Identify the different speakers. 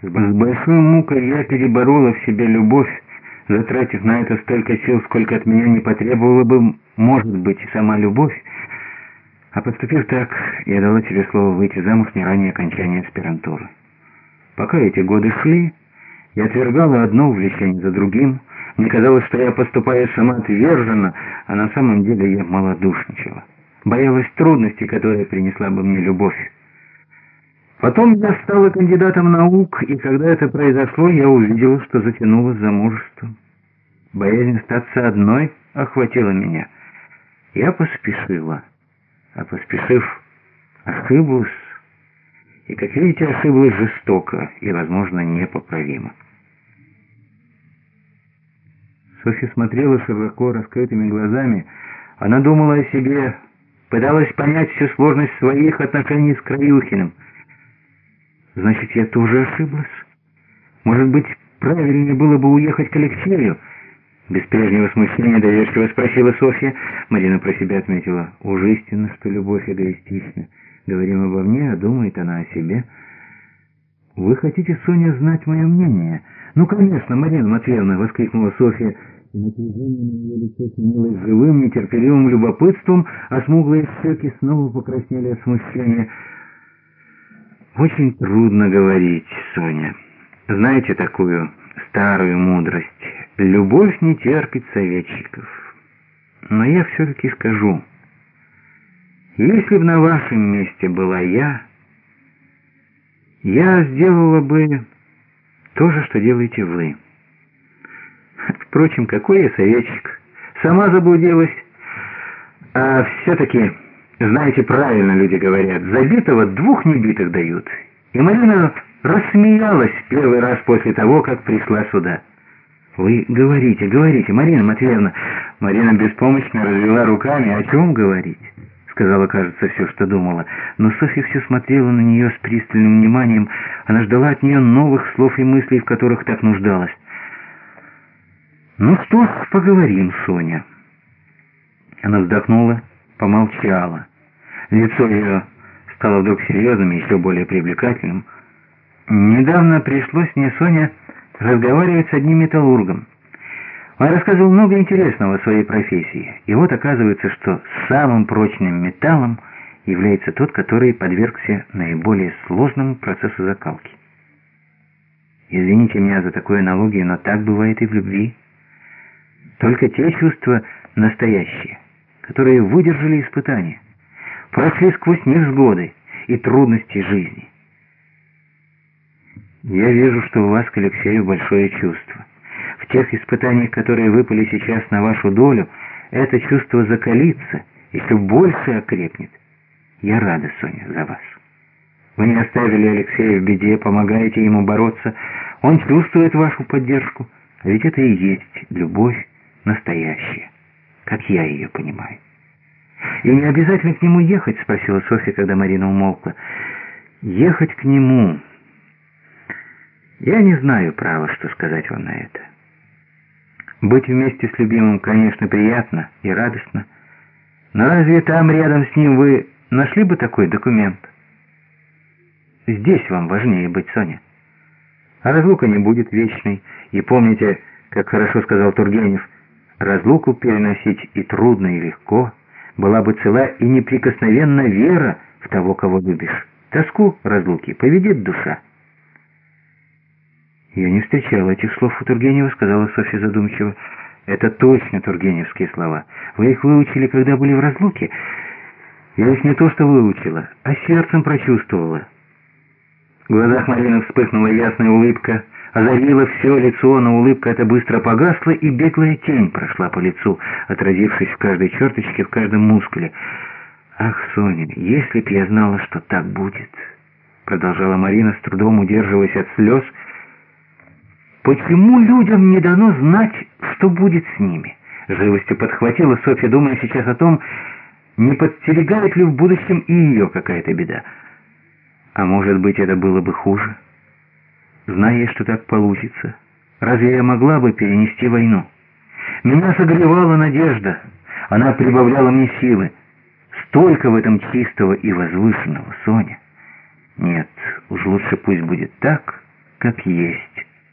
Speaker 1: С большой мукой я переборола в себе любовь, затратив на это столько сил, сколько от меня не потребовала бы, может быть, и сама любовь. А поступив так, я дала тебе слово выйти замуж не ранее окончания аспирантуры. Пока эти годы шли, я отвергала одно увлечение за другим. Мне казалось, что я поступаю самоотверженно, а на самом деле я малодушничала. Боялась трудностей, которые принесла бы мне любовь. Потом я стала кандидатом наук, и когда это произошло, я увидела, что затянула замужеством. Боязнь остаться одной охватила меня. Я поспешила, а поспешив, ошиблась, и, как видите, ошиблась жестоко и, возможно, непоправимо. Софья смотрела широко раскрытыми глазами. Она думала о себе, пыталась понять всю сложность своих отношений с Краюхиным — Значит, я тоже ошиблась? Может быть, правильнее было бы уехать к Алексею? Без прежнего смущения доверчиво спросила Софья. Марина про себя отметила. Уж истинно, что любовь эгоистична. Говорим обо мне, а думает она о себе. «Вы хотите, Соня, знать мое мнение?» «Ну, конечно, Марина Матвеевна!» — воскликнула Софья. И на ее лице сменилось живым, нетерпеливым любопытством, а смуглые щеки снова покраснели от смущения. Очень трудно говорить, Соня. Знаете такую старую мудрость? Любовь не терпит советчиков. Но я все-таки скажу. Если бы на вашем месте была я, я сделала бы то же, что делаете вы. Впрочем, какой я советчик? Сама заблудилась. А все-таки... Знаете, правильно люди говорят, забитого двух небитых дают. И Марина рассмеялась первый раз после того, как пришла сюда. «Вы говорите, говорите, Марина Матвеевна!» Марина беспомощно развела руками. «О чем говорить?» Сказала, кажется, все, что думала. Но Софья все смотрела на нее с пристальным вниманием. Она ждала от нее новых слов и мыслей, в которых так нуждалась. «Ну что ж, поговорим, Соня». Она вздохнула помолчала. Лицо ее стало вдруг серьезным и еще более привлекательным. Недавно пришлось мне, Соня, разговаривать с одним металлургом. Он рассказывал много интересного о своей профессии. И вот оказывается, что самым прочным металлом является тот, который подвергся наиболее сложному процессу закалки. Извините меня за такую аналогию, но так бывает и в любви. Только те чувства настоящие – которые выдержали испытания, прошли сквозь невзгоды и трудности жизни. Я вижу, что у вас к Алексею большое чувство. В тех испытаниях, которые выпали сейчас на вашу долю, это чувство закалится, еще больше окрепнет. Я рада, Соня, за вас. Вы не оставили Алексея в беде, помогаете ему бороться. Он чувствует вашу поддержку, а ведь это и есть любовь настоящая как я ее понимаю. «И не обязательно к нему ехать?» — спросила Софья, когда Марина умолкла. «Ехать к нему...» «Я не знаю права, что сказать вам на это. Быть вместе с любимым, конечно, приятно и радостно, но разве там, рядом с ним, вы нашли бы такой документ? Здесь вам важнее быть, Соня. А разлука не будет вечной, и помните, как хорошо сказал Тургенев — Разлуку переносить и трудно, и легко. Была бы цела и неприкосновенна вера в того, кого любишь. Тоску разлуки поведет душа. «Я не встречал этих слов у Тургенева», — сказала Софья задумчиво. «Это точно тургеневские слова. Вы их выучили, когда были в разлуке?» «Я их не то что выучила, а сердцем прочувствовала». В глазах Марины вспыхнула ясная улыбка — озарила все лицо, но улыбка эта быстро погасла, и беглая тень прошла по лицу, отразившись в каждой черточке, в каждом мускуле. «Ах, Соня, если б я знала, что так будет!» Продолжала Марина, с трудом удерживаясь от слез. «Почему людям не дано знать, что будет с ними?» Живостью подхватила Софья, думая сейчас о том, не подстерегает ли в будущем и ее какая-то беда. А может быть, это было бы хуже?» Зная, что так получится. Разве я могла бы перенести войну? Меня согревала надежда, она прибавляла мне силы. Столько в этом чистого и возвышенного, Соня. Нет, уж лучше пусть будет так, как есть.